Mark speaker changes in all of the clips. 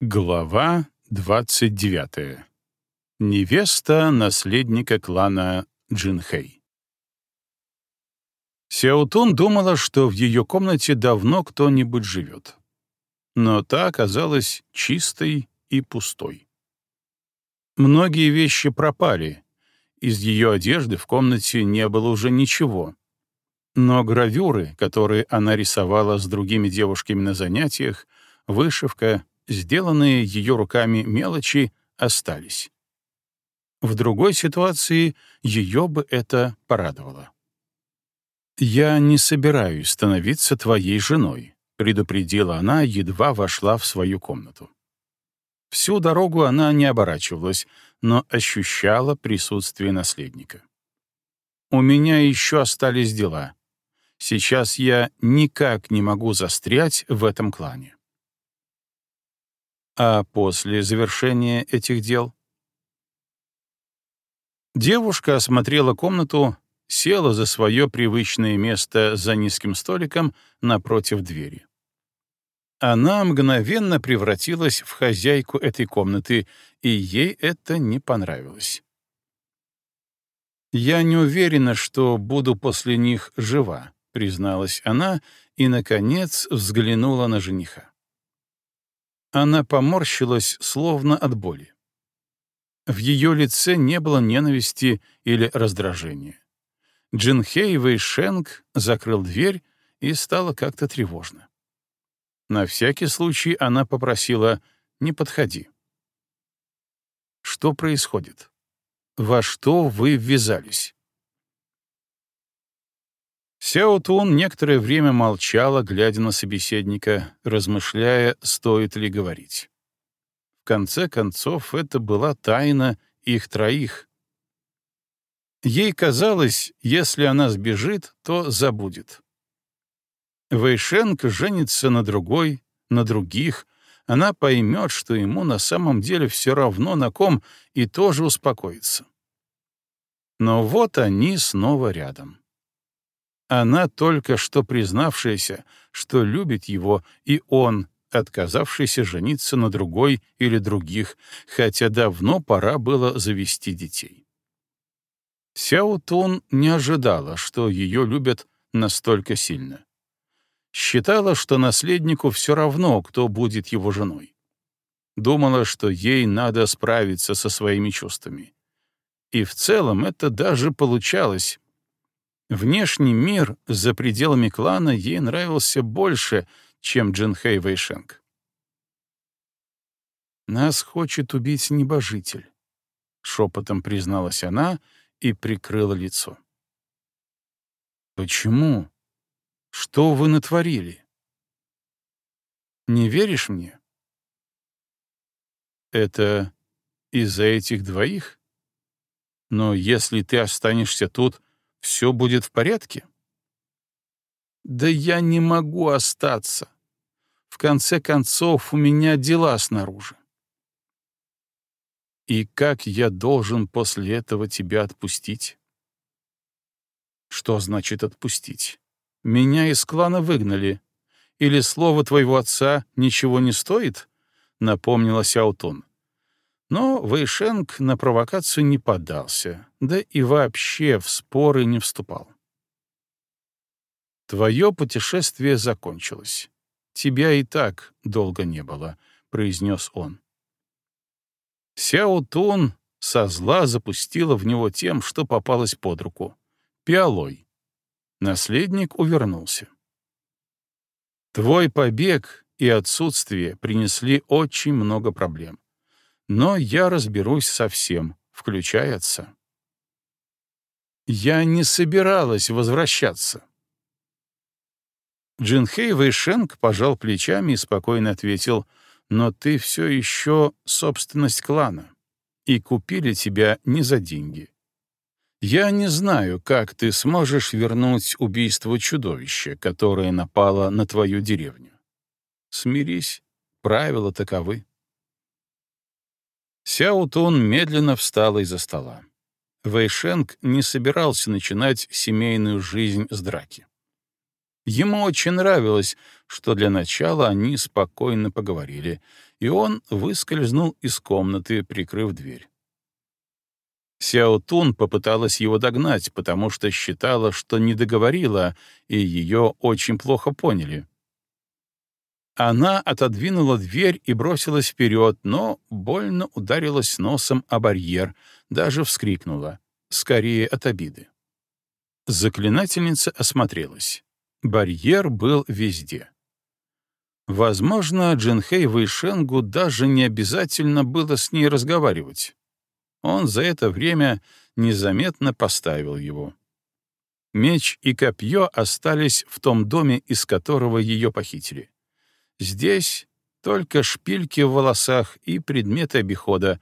Speaker 1: Глава 29. Невеста наследника клана Джинхэй. Сяотун думала, что в ее комнате давно кто-нибудь живет. Но та оказалась чистой и пустой. Многие вещи пропали. Из ее одежды в комнате не было уже ничего. Но гравюры, которые она рисовала с другими девушками на занятиях, вышивка, сделанные ее руками мелочи, остались. В другой ситуации ее бы это порадовало. «Я не собираюсь становиться твоей женой», — предупредила она, едва вошла в свою комнату. Всю дорогу она не оборачивалась, но ощущала присутствие наследника. «У меня еще остались дела. Сейчас я никак не могу застрять в этом клане. А после завершения этих дел? Девушка осмотрела комнату, села за свое привычное место за низким столиком напротив двери. Она мгновенно превратилась в хозяйку этой комнаты, и ей это не понравилось. «Я не уверена, что буду после них жива», — призналась она и, наконец, взглянула на жениха. Она поморщилась, словно от боли. В ее лице не было ненависти или раздражения. Джинхей Вэйшенг закрыл дверь, и стало как-то тревожно. На всякий случай она попросила «не подходи». Что происходит? Во что вы ввязались? Сяо Тун некоторое время молчала, глядя на собеседника, размышляя, стоит ли говорить. В конце концов, это была тайна их троих. Ей казалось, если она сбежит, то забудет. Вэйшенг женится на другой, на других, она поймет, что ему на самом деле все равно на ком, и тоже успокоится. Но вот они снова рядом. Она только что признавшаяся, что любит его, и он, отказавшийся жениться на другой или других, хотя давно пора было завести детей. Сяо Тун не ожидала, что ее любят настолько сильно. Считала, что наследнику все равно, кто будет его женой. Думала, что ей надо справиться со своими чувствами. И в целом это даже получалось, Внешний мир за пределами клана ей нравился больше, чем Джинхэй Вэйшенг. «Нас хочет убить небожитель», — шепотом призналась она и прикрыла лицо. «Почему? Что вы натворили?» «Не веришь мне?» «Это из-за этих двоих? Но если ты останешься тут, все будет в порядке? Да я не могу остаться. В конце концов, у меня дела снаружи. И как я должен после этого тебя отпустить? Что значит отпустить? Меня из клана выгнали. Или слово твоего отца ничего не стоит? Напомнила Сяутун. Но Вэйшенг на провокацию не поддался, да и вообще в споры не вступал. «Твое путешествие закончилось. Тебя и так долго не было», — произнес он. Сяо Тун со зла запустила в него тем, что попалось под руку — пиалой. Наследник увернулся. «Твой побег и отсутствие принесли очень много проблем но я разберусь со всем, включая отца. Я не собиралась возвращаться. Джинхей Вэйшенг пожал плечами и спокойно ответил, «Но ты все еще собственность клана, и купили тебя не за деньги. Я не знаю, как ты сможешь вернуть убийство чудовища, которое напало на твою деревню. Смирись, правила таковы». Сяо Тун медленно встала из-за стола. Вэйшенг не собирался начинать семейную жизнь с драки. Ему очень нравилось, что для начала они спокойно поговорили, и он выскользнул из комнаты, прикрыв дверь. Сяо Тун попыталась его догнать, потому что считала, что не договорила, и ее очень плохо поняли. Она отодвинула дверь и бросилась вперед, но больно ударилась носом о барьер, даже вскрикнула, скорее от обиды. Заклинательница осмотрелась. Барьер был везде. Возможно, Джинхэй Вэйшенгу даже не обязательно было с ней разговаривать. Он за это время незаметно поставил его. Меч и копье остались в том доме, из которого ее похитили. Здесь только шпильки в волосах и предметы обихода,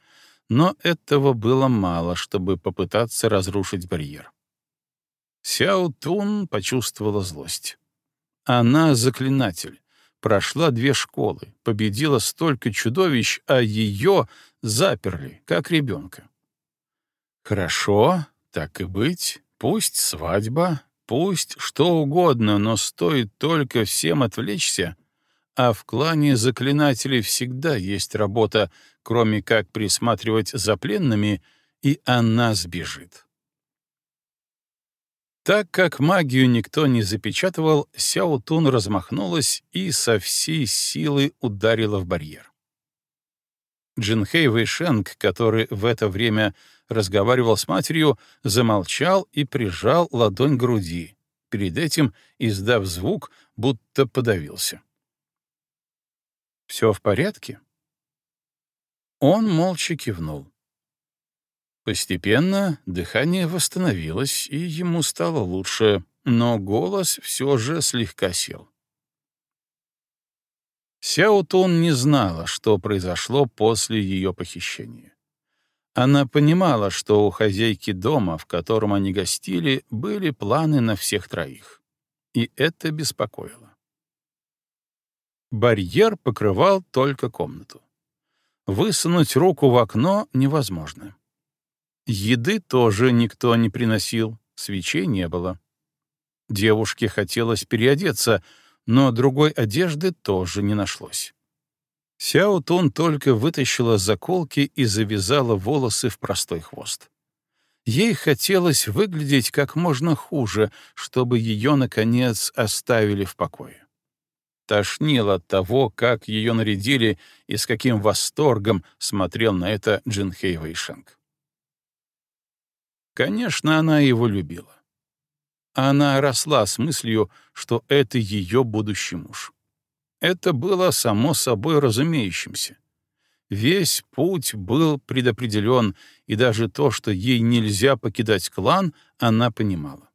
Speaker 1: но этого было мало, чтобы попытаться разрушить барьер. Сяо Тун почувствовала злость. Она заклинатель, прошла две школы, победила столько чудовищ, а ее заперли, как ребенка. Хорошо, так и быть, пусть свадьба, пусть что угодно, но стоит только всем отвлечься, а в клане заклинателей всегда есть работа, кроме как присматривать за пленными, и она сбежит. Так как магию никто не запечатывал, Сяо Тун размахнулась и со всей силы ударила в барьер. Джинхэй Вэйшенг, который в это время разговаривал с матерью, замолчал и прижал ладонь к груди, перед этим издав звук, будто подавился. Все в порядке?» Он молча кивнул. Постепенно дыхание восстановилось, и ему стало лучше, но голос все же слегка сел. Сяо Тун не знала, что произошло после ее похищения. Она понимала, что у хозяйки дома, в котором они гостили, были планы на всех троих. И это беспокоило. Барьер покрывал только комнату. Высунуть руку в окно невозможно. Еды тоже никто не приносил, свечей не было. Девушке хотелось переодеться, но другой одежды тоже не нашлось. Сяо Тун только вытащила заколки и завязала волосы в простой хвост. Ей хотелось выглядеть как можно хуже, чтобы ее, наконец, оставили в покое. Тошнило от того, как ее нарядили и с каким восторгом смотрел на это Джинхей Вэйшенг. Конечно, она его любила. Она росла с мыслью, что это ее будущий муж. Это было само собой разумеющимся. Весь путь был предопределен, и даже то, что ей нельзя покидать клан, она понимала.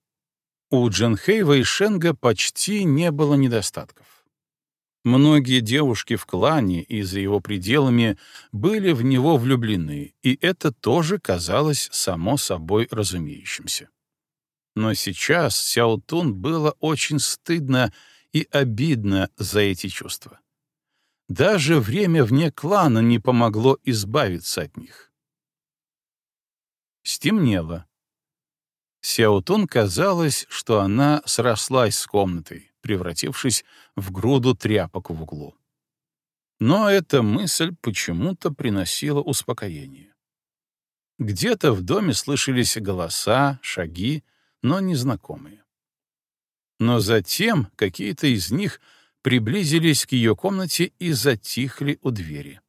Speaker 1: У Джинхейва и почти не было недостатков. Многие девушки в клане и за его пределами были в него влюблены, и это тоже казалось само собой разумеющимся. Но сейчас Сяотун было очень стыдно и обидно за эти чувства. Даже время вне клана не помогло избавиться от них. Стемнело. Сяотун казалось, что она срослась с комнатой превратившись в груду тряпок в углу. Но эта мысль почему-то приносила успокоение. Где-то в доме слышались голоса, шаги, но незнакомые. Но затем какие-то из них приблизились к ее комнате и затихли у двери.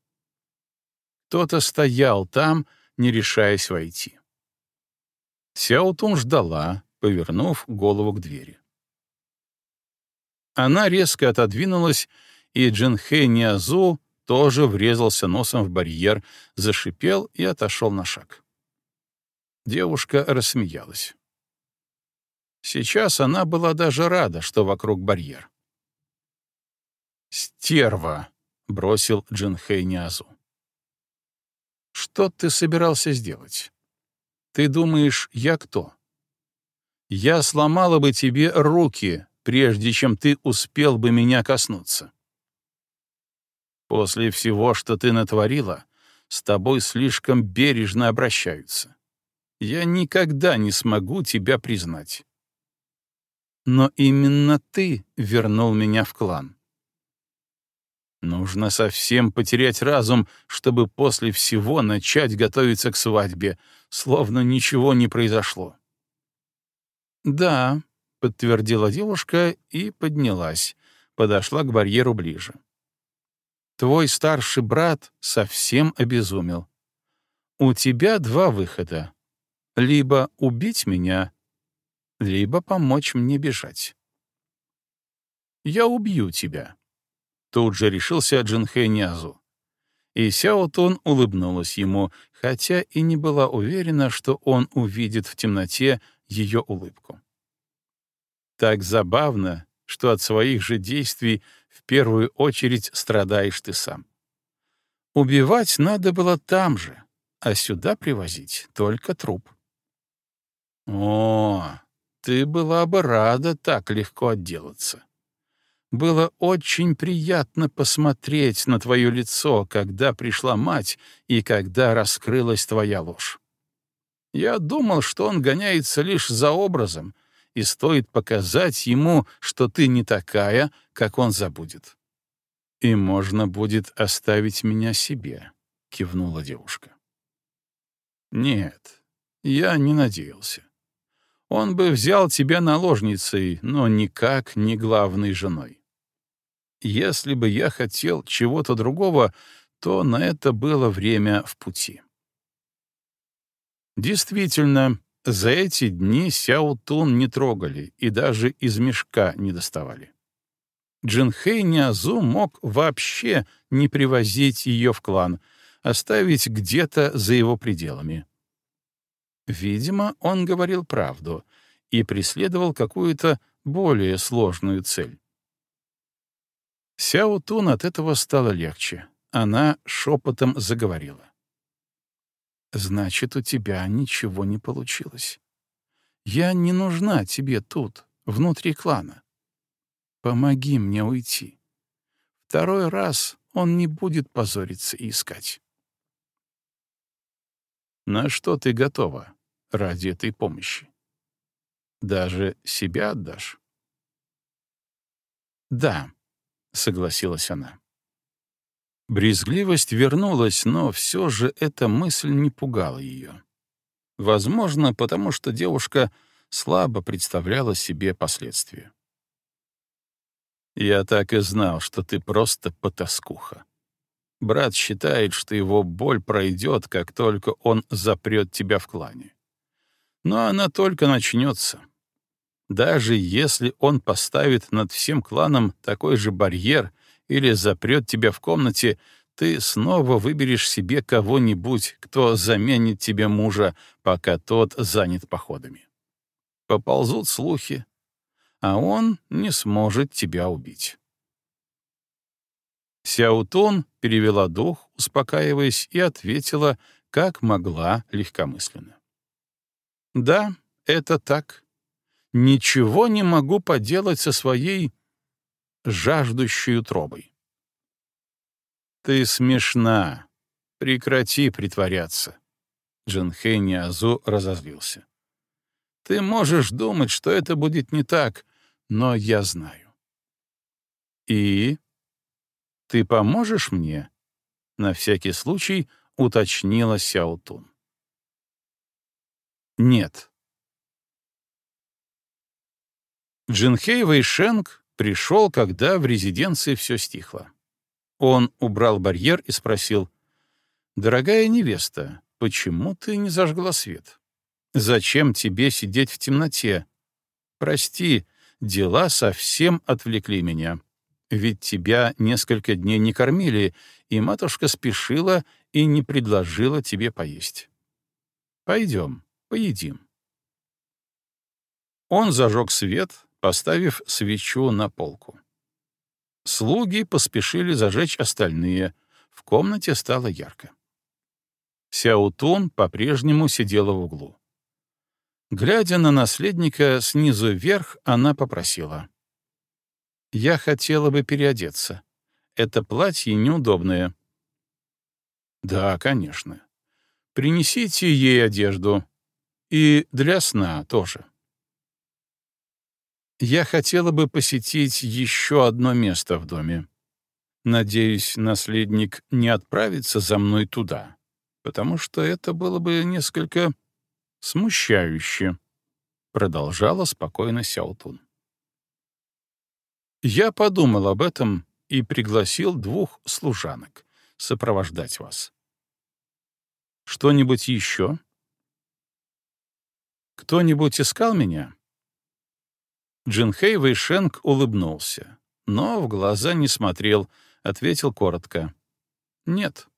Speaker 1: Кто-то стоял там, не решаясь войти. Сяотун ждала, повернув голову к двери. Она резко отодвинулась, и Джинхэ Ниазу тоже врезался носом в барьер, зашипел и отошел на шаг. Девушка рассмеялась. Сейчас она была даже рада, что вокруг барьер. «Стерва!» — бросил Джинхэй Ниазу. «Что ты собирался сделать? Ты думаешь, я кто? Я сломала бы тебе руки, прежде чем ты успел бы меня коснуться. После всего, что ты натворила, с тобой слишком бережно обращаются. Я никогда не смогу тебя признать. Но именно ты вернул меня в клан. Нужно совсем потерять разум, чтобы после всего начать готовиться к свадьбе, словно ничего не произошло. «Да», — подтвердила девушка и поднялась, подошла к барьеру ближе. «Твой старший брат совсем обезумел. У тебя два выхода. Либо убить меня, либо помочь мне бежать. Я убью тебя. Тут же решился Джинхэ Нязу. И Сяо Тун улыбнулась ему, хотя и не была уверена, что он увидит в темноте ее улыбку. Так забавно, что от своих же действий в первую очередь страдаешь ты сам. Убивать надо было там же, а сюда привозить только труп. О, ты была бы рада так легко отделаться. Было очень приятно посмотреть на твое лицо, когда пришла мать и когда раскрылась твоя ложь. Я думал, что он гоняется лишь за образом, и стоит показать ему, что ты не такая, как он забудет. «И можно будет оставить меня себе», — кивнула девушка. «Нет, я не надеялся. Он бы взял тебя наложницей, но никак не главной женой. Если бы я хотел чего-то другого, то на это было время в пути. Действительно, за эти дни Сяо Тун не трогали и даже из мешка не доставали. Джинхэй Ниазу мог вообще не привозить ее в клан, оставить где-то за его пределами. Видимо, он говорил правду и преследовал какую-то более сложную цель. Сяо Тун от этого стало легче. Она шепотом заговорила. «Значит, у тебя ничего не получилось. Я не нужна тебе тут, внутри клана. Помоги мне уйти. Второй раз он не будет позориться и искать». «На что ты готова ради этой помощи? Даже себя отдашь?» «Да», — согласилась она. Брезгливость вернулась, но все же эта мысль не пугала ее. Возможно, потому что девушка слабо представляла себе последствия. «Я так и знал, что ты просто потаскуха. Брат считает, что его боль пройдет, как только он запрет тебя в клане. Но она только начнется. Даже если он поставит над всем кланом такой же барьер или запрет тебя в комнате, ты снова выберешь себе кого-нибудь, кто заменит тебе мужа, пока тот занят походами. Поползут слухи, а он не сможет тебя убить. Сяутун перевела дух, успокаиваясь, и ответила, как могла легкомысленно. «Да, это так ничего не могу поделать со своей жаждущей утробой. «Ты смешна. Прекрати притворяться». Джинхэй Ниазу разозлился. «Ты можешь думать, что это будет не так, но я знаю». «И? Ты поможешь мне?» На всякий случай уточнила Сяутун. «Нет», Джинхей Вэйшенг пришел, когда в резиденции все стихло. Он убрал барьер и спросил, «Дорогая невеста, почему ты не зажгла свет? Зачем тебе сидеть в темноте? Прости, дела совсем отвлекли меня. Ведь тебя несколько дней не кормили, и матушка спешила и не предложила тебе поесть. Пойдем, поедим». Он зажег свет, поставив свечу на полку. Слуги поспешили зажечь остальные. В комнате стало ярко. Сяутун по-прежнему сидела в углу. Глядя на наследника снизу вверх, она попросила. «Я хотела бы переодеться. Это платье неудобное». «Да, конечно. Принесите ей одежду. И для сна тоже». Я хотела бы посетить еще одно место в доме. Надеюсь, наследник не отправится за мной туда, потому что это было бы несколько смущающе, — продолжала спокойно Сяутун. Я подумал об этом и пригласил двух служанок сопровождать вас. Что-нибудь еще? Кто-нибудь искал меня? Джинхэй Вэйшенг улыбнулся, но в глаза не смотрел, ответил коротко. «Нет».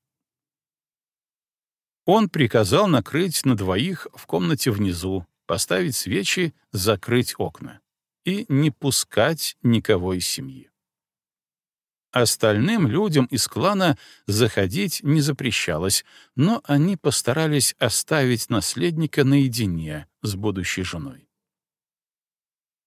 Speaker 1: Он приказал накрыть на двоих в комнате внизу, поставить свечи, закрыть окна и не пускать никого из семьи. Остальным людям из клана заходить не запрещалось, но они постарались оставить наследника наедине с будущей женой.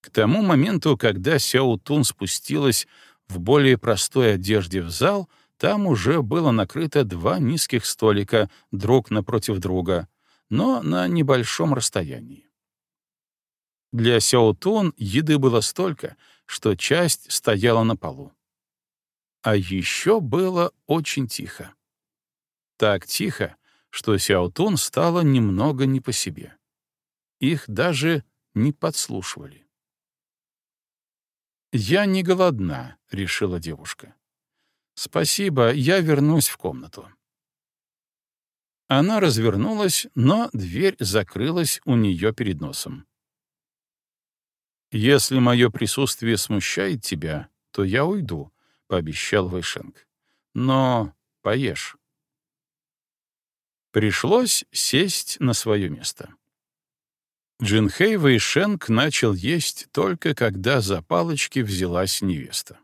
Speaker 1: К тому моменту, когда Сяо Тун спустилась в более простой одежде в зал, там уже было накрыто два низких столика друг напротив друга, но на небольшом расстоянии. Для Сяо Тун еды было столько, что часть стояла на полу. А еще было очень тихо. Так тихо, что Сяо Тун стало немного не по себе. Их даже не подслушивали. «Я не голодна», — решила девушка. «Спасибо, я вернусь в комнату». Она развернулась, но дверь закрылась у нее перед носом. «Если мое присутствие смущает тебя, то я уйду», — пообещал Вайшенг. «Но поешь». Пришлось сесть на свое место. Джинхэй Вэйшенг начал есть только когда за палочки взялась невеста.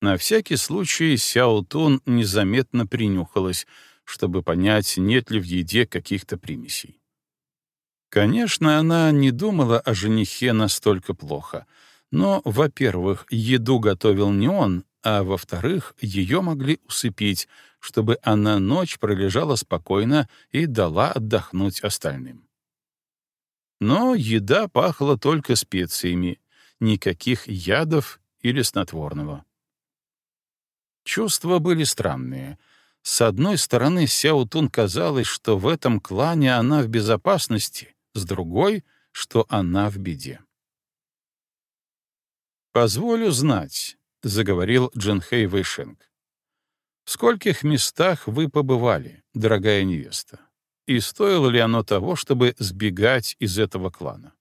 Speaker 1: На всякий случай Сяо Тун незаметно принюхалась, чтобы понять, нет ли в еде каких-то примесей. Конечно, она не думала о женихе настолько плохо, но, во-первых, еду готовил не он, а во-вторых, ее могли усыпить, чтобы она ночь пролежала спокойно и дала отдохнуть остальным. Но еда пахла только специями, никаких ядов или снотворного. Чувства были странные. С одной стороны, Сяо Тун казалось, что в этом клане она в безопасности, с другой — что она в беде. «Позволю знать», — заговорил Джинхэй Вэйшенг. «В скольких местах вы побывали, дорогая невеста?» И стоило ли оно того, чтобы сбегать из этого клана.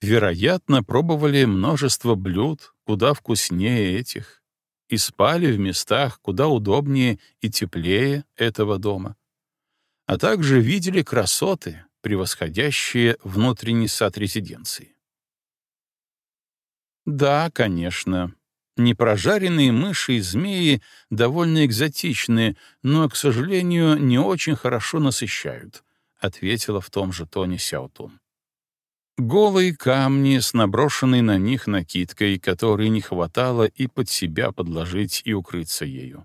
Speaker 1: Вероятно, пробовали множество блюд, куда вкуснее этих, и спали в местах куда удобнее и теплее этого дома. А также видели красоты, превосходящие внутренний сад резиденции. Да, конечно, Непрожаренные мыши и змеи довольно экзотичны, но, к сожалению, не очень хорошо насыщают, — ответила в том же тоне Сяотун. Голые камни с наброшенной на них накидкой, которой не хватало и под себя подложить и укрыться ею.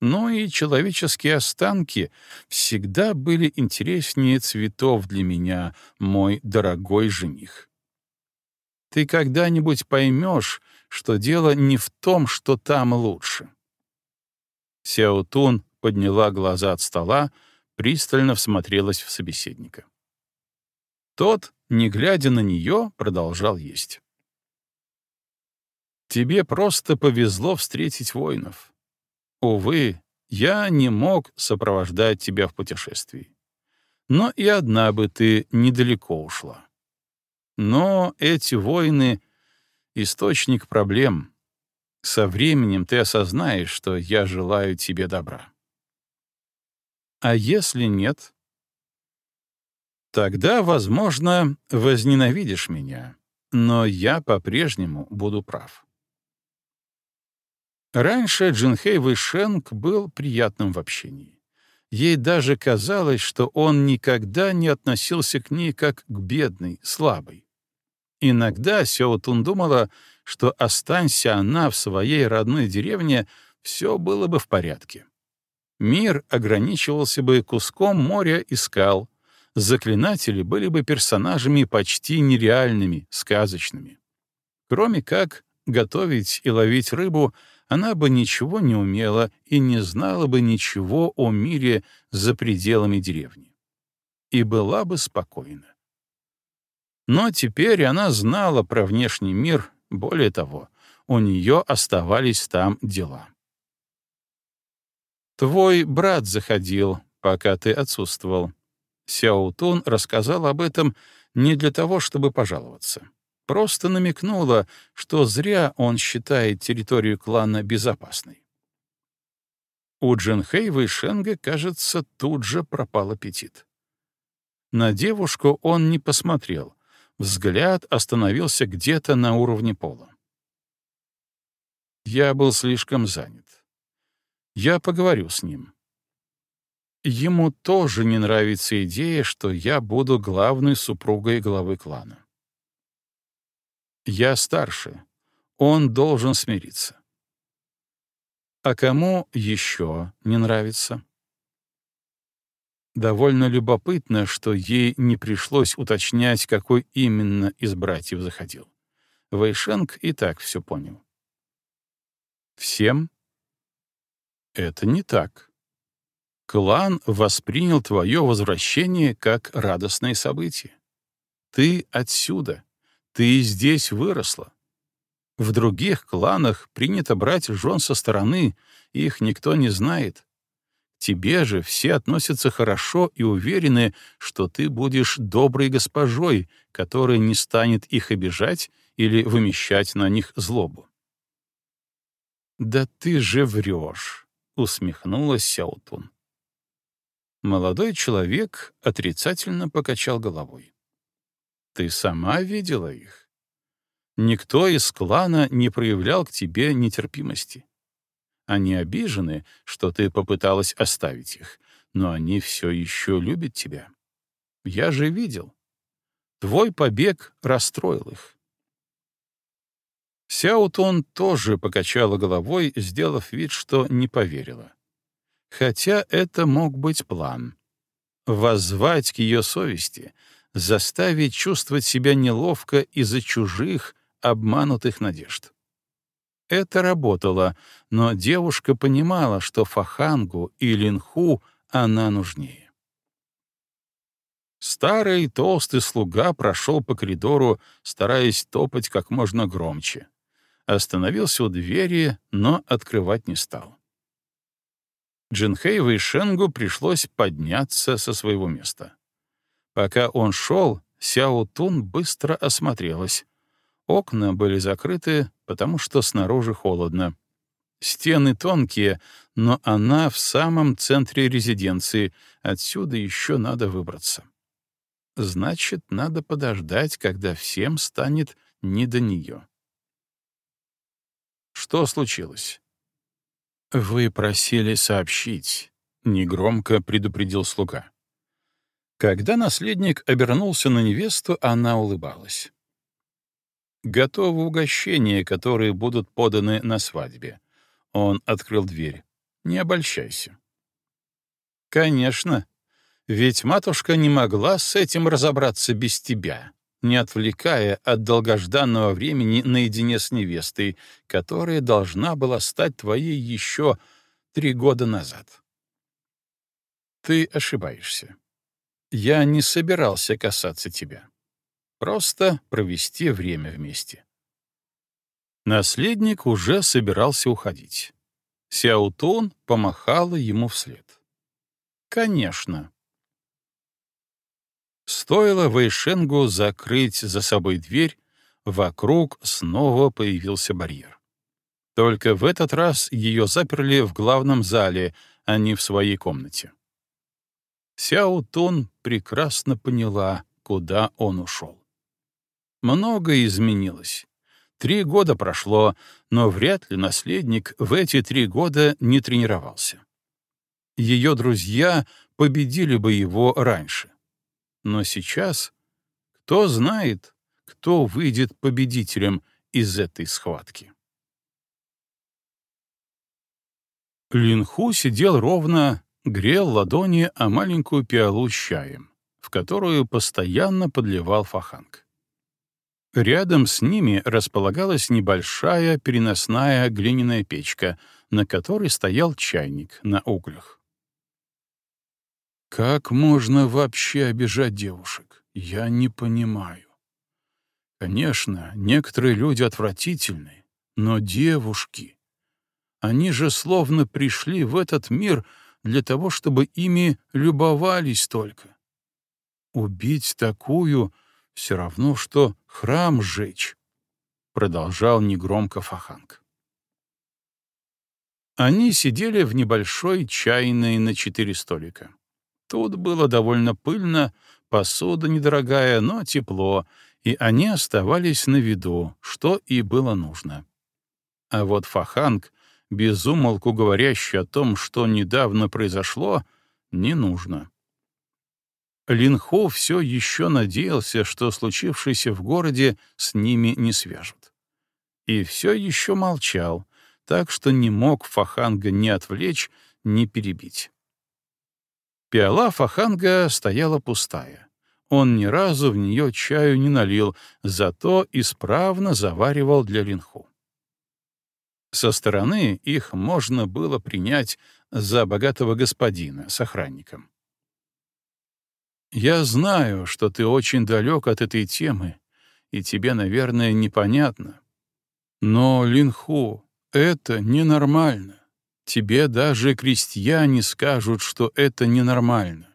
Speaker 1: Но и человеческие останки всегда были интереснее цветов для меня, мой дорогой жених. Ты когда-нибудь поймешь, что дело не в том, что там лучше. Сяо Тун подняла глаза от стола, пристально всмотрелась в собеседника. Тот, не глядя на нее, продолжал есть. «Тебе просто повезло встретить воинов. Увы, я не мог сопровождать тебя в путешествии. Но и одна бы ты недалеко ушла. Но эти воины источник проблем. Со временем ты осознаешь, что я желаю тебе добра. А если нет? Тогда, возможно, возненавидишь меня, но я по-прежнему буду прав. Раньше Джинхэй Вэйшенг был приятным в общении. Ей даже казалось, что он никогда не относился к ней как к бедной, слабой. Иногда Сеотун думала, что останься она в своей родной деревне, все было бы в порядке. Мир ограничивался бы куском моря и скал, заклинатели были бы персонажами почти нереальными, сказочными. Кроме как готовить и ловить рыбу, она бы ничего не умела и не знала бы ничего о мире за пределами деревни. И была бы спокойна. Но теперь она знала про внешний мир, более того, у нее оставались там дела. «Твой брат заходил, пока ты отсутствовал». Сяутун рассказал об этом не для того, чтобы пожаловаться. Просто намекнула, что зря он считает территорию клана безопасной. У Джинхейва и Шенга, кажется, тут же пропал аппетит. На девушку он не посмотрел, взгляд остановился где-то на уровне пола. Я был слишком занят. Я поговорю с ним. Ему тоже не нравится идея, что я буду главной супругой главы клана. Я старше. Он должен смириться. А кому еще не нравится? Довольно любопытно, что ей не пришлось уточнять, какой именно из братьев заходил. Вэйшенг и так все понял. Всем? Это не так. Клан воспринял твое возвращение как радостное событие. Ты отсюда. Ты здесь выросла. В других кланах принято брать жен со стороны, их никто не знает. Тебе же все относятся хорошо и уверены, что ты будешь доброй госпожой, которая не станет их обижать или вымещать на них злобу. «Да ты же врешь», — усмехнулась Сяутун. Молодой человек отрицательно покачал головой. «Ты сама видела их. Никто из клана не проявлял к тебе нетерпимости. Они обижены, что ты попыталась оставить их, но они все еще любят тебя. Я же видел. Твой побег расстроил их. Сяутон тоже покачала головой, сделав вид, что не поверила. Хотя это мог быть план. Воззвать к ее совести, заставить чувствовать себя неловко из-за чужих, обманутых надежд. Это работало, но девушка понимала, что Фахангу и Линху она нужнее. Старый толстый слуга прошел по коридору, стараясь топать как можно громче остановился у двери, но открывать не стал. Джинхейву и пришлось подняться со своего места. Пока он шел, Сяо Тун быстро осмотрелась. Окна были закрыты, потому что снаружи холодно. Стены тонкие, но она в самом центре резиденции, отсюда еще надо выбраться. Значит, надо подождать, когда всем станет не до нее. Что случилось? Вы просили сообщить, негромко предупредил слуга. Когда наследник обернулся на невесту, она улыбалась. Готовы угощения, которые будут поданы на свадьбе. Он открыл дверь. Не обольщайся. Конечно, ведь матушка не могла с этим разобраться без тебя не отвлекая от долгожданного времени наедине с невестой, которая должна была стать твоей еще три года назад. Ты ошибаешься. Я не собирался касаться тебя. Просто провести время вместе. Наследник уже собирался уходить. Сяутун помахала ему вслед. «Конечно», Стоило Вэйшенгу закрыть за собой дверь, вокруг снова появился барьер. Только в этот раз ее заперли в главном зале, а не в своей комнате. Сяо Тун прекрасно поняла, куда он ушел. Многое изменилось. Три года прошло, но вряд ли наследник в эти три года не тренировался. Ее друзья победили бы его раньше. Но сейчас кто знает, кто выйдет победителем из этой схватки. Линху сидел ровно, грел ладони о маленькую пиалу с чаем, в которую постоянно подливал фаханг. Рядом с ними располагалась небольшая переносная глиняная печка, на которой стоял чайник на углях. Как можно вообще обижать девушек? Я не понимаю. Конечно, некоторые люди отвратительны, но девушки... Они же словно пришли в этот мир для того, чтобы ими любовались только. Убить такую — все равно, что храм сжечь, — продолжал негромко Фаханг. Они сидели в небольшой чайной на четыре столика. Тут было довольно пыльно, посуда недорогая, но тепло, и они оставались на виду, что и было нужно. А вот Фаханг, безумолку говорящий о том, что недавно произошло, не нужно. Линхо все еще надеялся, что случившееся в городе с ними не свяжут. И все еще молчал, так что не мог Фаханга ни отвлечь, ни перебить. Пиала Фаханга стояла пустая. Он ни разу в нее чаю не налил, зато исправно заваривал для Линху. Со стороны их можно было принять за богатого господина с охранником. «Я знаю, что ты очень далек от этой темы, и тебе, наверное, непонятно. Но, Линху, это ненормально. Тебе даже крестьяне скажут, что это ненормально.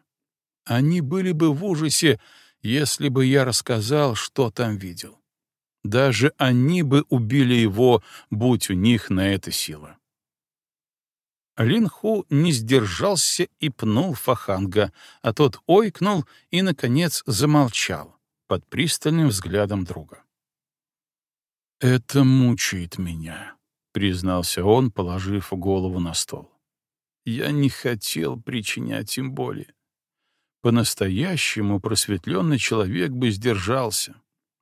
Speaker 1: Они были бы в ужасе, если бы я рассказал, что там видел. Даже они бы убили его, будь у них на это сила. Линху не сдержался и пнул Фаханга, а тот ойкнул и, наконец, замолчал под пристальным взглядом друга. «Это мучает меня», — признался он, положив голову на стол. «Я не хотел причинять им боли. По-настоящему просветленный человек бы сдержался.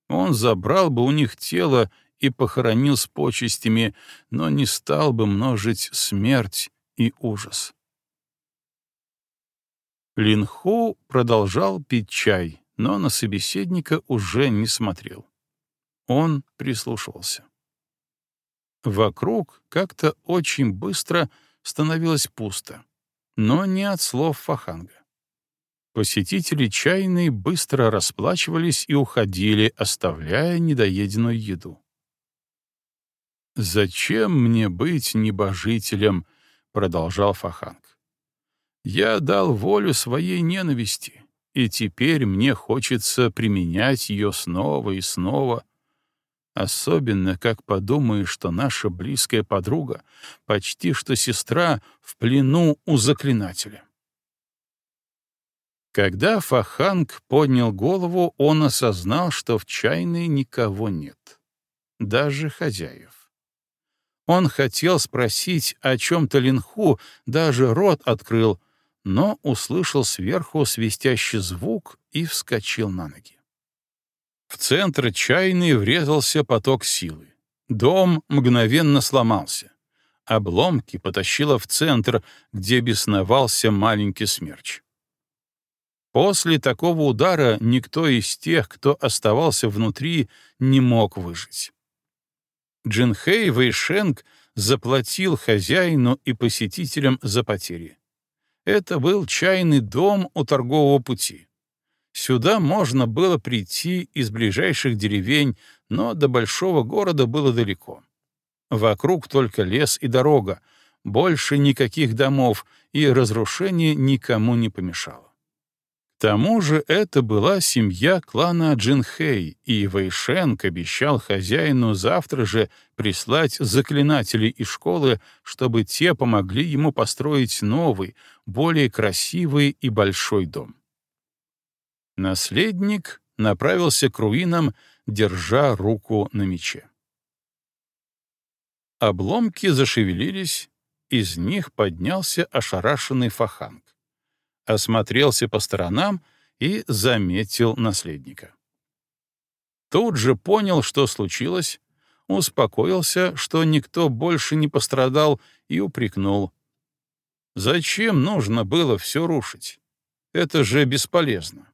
Speaker 1: Он забрал бы у них тело и похоронил с почестями, но не стал бы множить смерть и ужас. Линху продолжал пить чай, но на собеседника уже не смотрел. Он прислушивался. Вокруг как-то очень быстро становилось пусто, но не от слов Фаханга. Посетители чайной быстро расплачивались и уходили, оставляя недоеденную еду. «Зачем мне быть небожителем?» — продолжал Фаханг. «Я дал волю своей ненависти, и теперь мне хочется применять ее снова и снова, Особенно, как подумаешь, что наша близкая подруга, почти что сестра, в плену у заклинателя. Когда Фаханг поднял голову, он осознал, что в чайной никого нет. Даже хозяев. Он хотел спросить о чем-то Линху, даже рот открыл, но услышал сверху свистящий звук и вскочил на ноги. В центр чайной врезался поток силы. Дом мгновенно сломался. Обломки потащило в центр, где бесновался маленький смерч. После такого удара никто из тех, кто оставался внутри, не мог выжить. Джинхэй Вэйшенг заплатил хозяину и посетителям за потери. Это был чайный дом у торгового пути. Сюда можно было прийти из ближайших деревень, но до большого города было далеко. Вокруг только лес и дорога, больше никаких домов, и разрушение никому не помешало. К тому же это была семья клана Джинхэй, и Вэйшенг обещал хозяину завтра же прислать заклинателей из школы, чтобы те помогли ему построить новый, более красивый и большой дом. Наследник направился к руинам, держа руку на мече. Обломки зашевелились, из них поднялся ошарашенный фаханг. Осмотрелся по сторонам и заметил наследника. Тут же понял, что случилось, успокоился, что никто больше не пострадал, и упрекнул. Зачем нужно было все рушить? Это же бесполезно.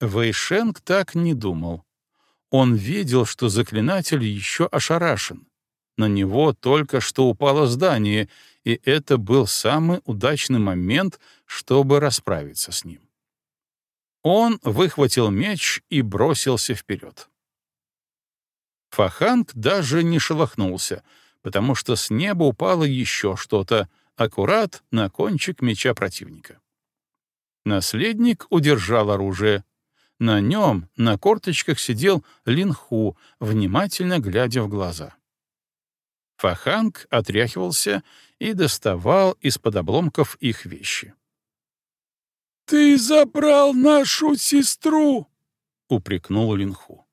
Speaker 1: Вэйшенг так не думал. Он видел, что заклинатель еще ошарашен. На него только что упало здание, и это был самый удачный момент, чтобы расправиться с ним. Он выхватил меч и бросился вперед. Фаханг даже не шелохнулся, потому что с неба упало еще что-то, аккурат на кончик меча противника. Наследник удержал оружие. На нем на корточках сидел Линху, внимательно глядя в глаза. Фаханг отряхивался и доставал из-под обломков их вещи. «Ты забрал нашу сестру!» — упрекнул Линху.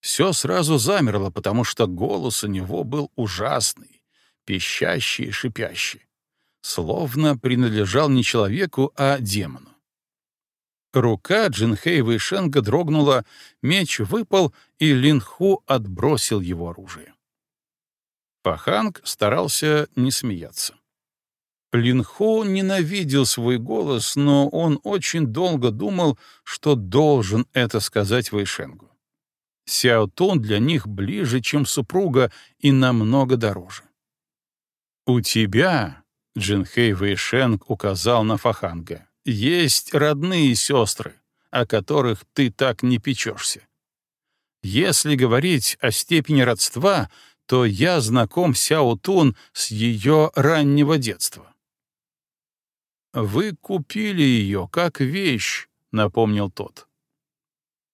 Speaker 1: Все сразу замерло, потому что голос у него был ужасный, пищащий и шипящий, словно принадлежал не человеку, а демону. Рука Джинхэй Вэйшенга дрогнула, меч выпал, и Линху отбросил его оружие. Паханг старался не смеяться. Линху ненавидел свой голос, но он очень долго думал, что должен это сказать Вэйшенгу. Сяо Тун для них ближе, чем супруга, и намного дороже. «У тебя», — Джинхэй Вэйшенг указал на Фаханга, — «есть родные сестры, о которых ты так не печешься. Если говорить о степени родства, то я знаком Сяо Тун с ее раннего детства». «Вы купили ее как вещь», — напомнил тот.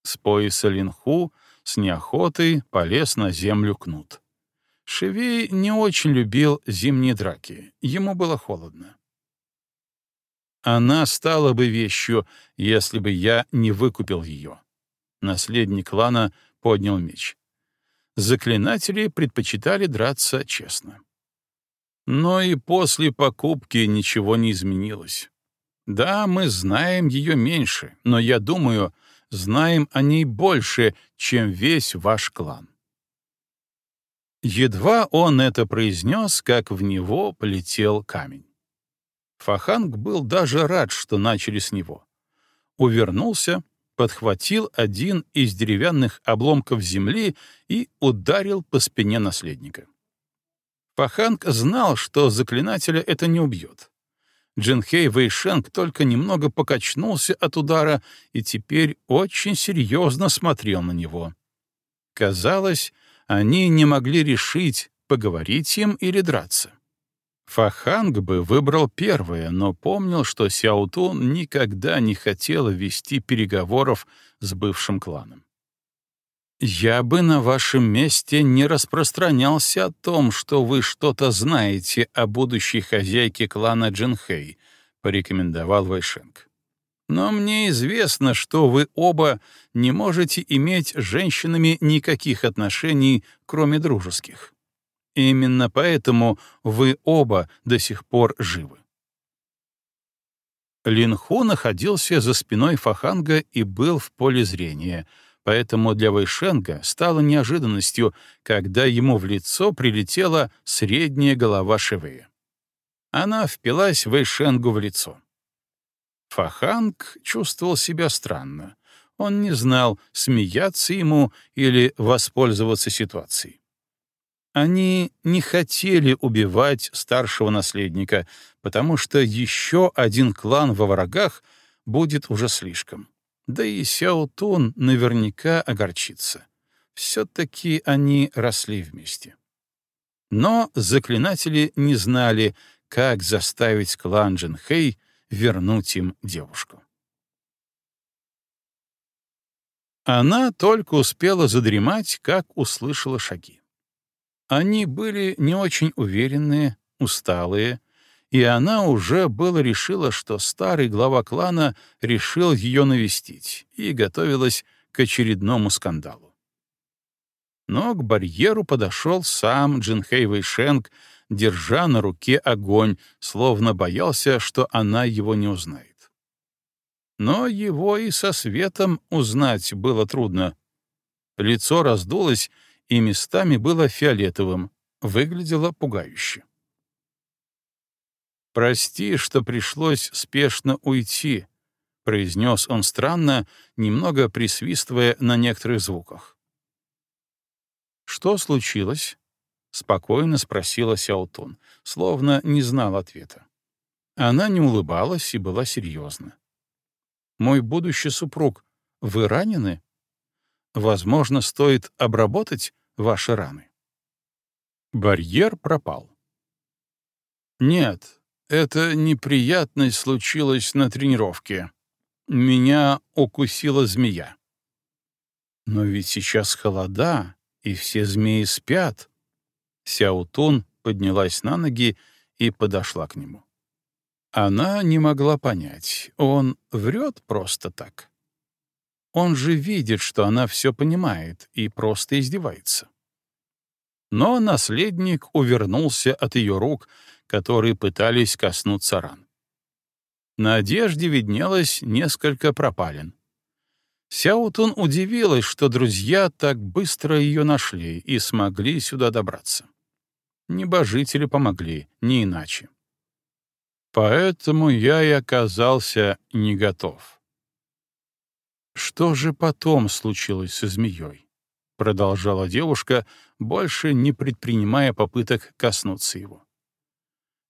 Speaker 1: С пояса Линху с неохотой полез на землю кнут. Шевей не очень любил зимние драки, ему было холодно. Она стала бы вещью, если бы я не выкупил ее. Наследник клана поднял меч. Заклинатели предпочитали драться честно. Но и после покупки ничего не изменилось. Да, мы знаем ее меньше, но я думаю, знаем о ней больше, чем весь ваш клан. Едва он это произнес, как в него полетел камень. Фаханг был даже рад, что начали с него. Увернулся, подхватил один из деревянных обломков земли и ударил по спине наследника. Фаханг знал, что заклинателя это не убьет. Джинхей Вэйшенг только немного покачнулся от удара и теперь очень серьезно смотрел на него. Казалось, они не могли решить, поговорить им или драться. Фаханг бы выбрал первое, но помнил, что Сяутун никогда не хотела вести переговоров с бывшим кланом. «Я бы на вашем месте не распространялся о том, что вы что-то знаете о будущей хозяйке клана Джинхэй», — порекомендовал Вайшенг. «Но мне известно, что вы оба не можете иметь с женщинами никаких отношений, кроме дружеских. Именно поэтому вы оба до сих пор живы». Линху находился за спиной Фаханга и был в поле зрения — поэтому для Вэйшенга стало неожиданностью, когда ему в лицо прилетела средняя голова Шевея. Она впилась Вэйшенгу в лицо. Фаханг чувствовал себя странно. Он не знал, смеяться ему или воспользоваться ситуацией. Они не хотели убивать старшего наследника, потому что еще один клан во врагах будет уже слишком. Да и Сяо Тун наверняка огорчится. Все-таки они росли вместе. Но заклинатели не знали, как заставить клан Джинхэй вернуть им девушку. Она только успела задремать, как услышала шаги. Они были не очень уверенные, усталые, и она уже было решила, что старый глава клана решил ее навестить и готовилась к очередному скандалу. Но к барьеру подошел сам Джинхэй Вэйшенг, держа на руке огонь, словно боялся, что она его не узнает. Но его и со светом узнать было трудно. Лицо раздулось и местами было фиолетовым, выглядело пугающе. «Прости, что пришлось спешно уйти», — произнес он странно, немного присвистывая на некоторых звуках. «Что случилось?» — спокойно спросила Сяутун, словно не знал ответа. Она не улыбалась и была серьезна. «Мой будущий супруг, вы ранены? Возможно, стоит обработать ваши раны?» Барьер пропал. «Нет, это неприятность случилась на тренировке. Меня укусила змея». «Но ведь сейчас холода, и все змеи спят». Сяутун поднялась на ноги и подошла к нему. Она не могла понять, он врет просто так. Он же видит, что она все понимает и просто издевается. Но наследник увернулся от ее рук, которые пытались коснуться ран. На одежде виднелось несколько пропалин. Сяутун удивилась, что друзья так быстро ее нашли и смогли сюда добраться. Небожители помогли, не иначе. Поэтому я и оказался не готов. Что же потом случилось со змеей? продолжала девушка, больше не предпринимая попыток коснуться его.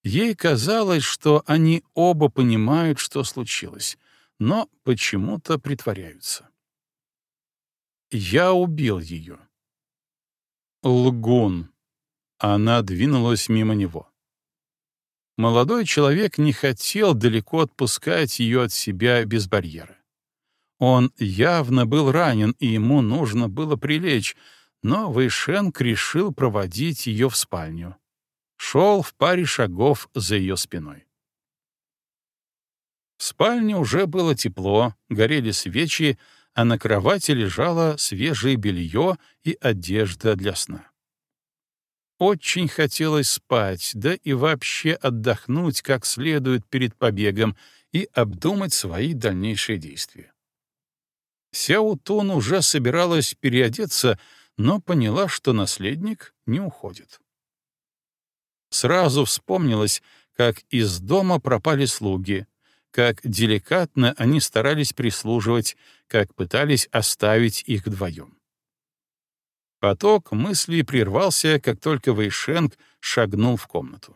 Speaker 1: Ей казалось, что они оба понимают, что случилось, но почему-то притворяются. Я убил ее. Лгун. Она двинулась мимо него. Молодой человек не хотел далеко отпускать ее от себя без барьера. Он явно был ранен, и ему нужно было прилечь, но Вэйшенк решил проводить ее в спальню. Шел в паре шагов за ее спиной. В спальне уже было тепло, горели свечи, а на кровати лежало свежее белье и одежда для сна. Очень хотелось спать, да и вообще отдохнуть как следует перед побегом и обдумать свои дальнейшие действия. Сяо Тун уже собиралась переодеться, но поняла, что наследник не уходит. Сразу вспомнилось, как из дома пропали слуги, как деликатно они старались прислуживать, как пытались оставить их вдвоем. Поток мыслей прервался, как только Вэйшенг шагнул в комнату.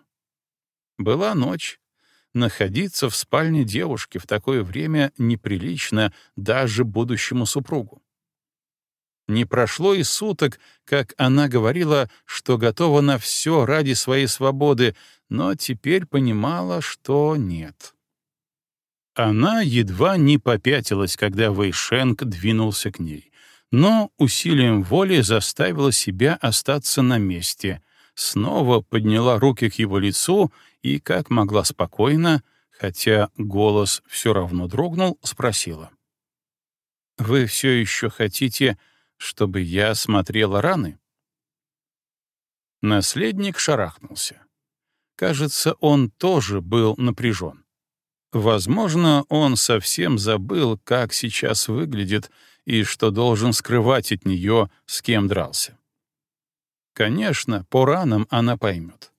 Speaker 1: Была ночь, Находиться в спальне девушки в такое время неприлично даже будущему супругу. Не прошло и суток, как она говорила, что готова на все ради своей свободы, но теперь понимала, что нет. Она едва не попятилась, когда Вэйшенг двинулся к ней, но усилием воли заставила себя остаться на месте, снова подняла руки к его лицу и, как могла спокойно, хотя голос все равно дрогнул, спросила. «Вы все еще хотите, чтобы я смотрела раны?» Наследник шарахнулся. Кажется, он тоже был напряжен. Возможно, он совсем забыл, как сейчас выглядит и что должен скрывать от нее, с кем дрался. Конечно, по ранам она поймет.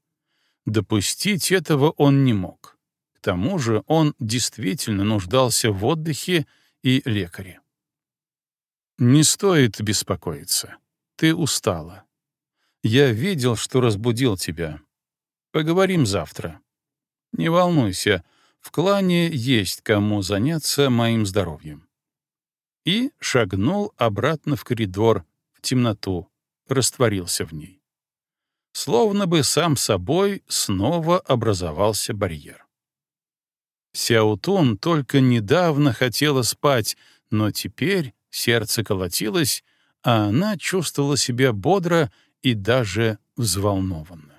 Speaker 1: Допустить этого он не мог. К тому же он действительно нуждался в отдыхе и лекаре. «Не стоит беспокоиться. Ты устала. Я видел, что разбудил тебя. Поговорим завтра. Не волнуйся, в клане есть кому заняться моим здоровьем». И шагнул обратно в коридор, в темноту, растворился в ней словно бы сам собой снова образовался барьер. Сяутун только недавно хотела спать, но теперь сердце колотилось, а она чувствовала себя бодро и даже взволнованно.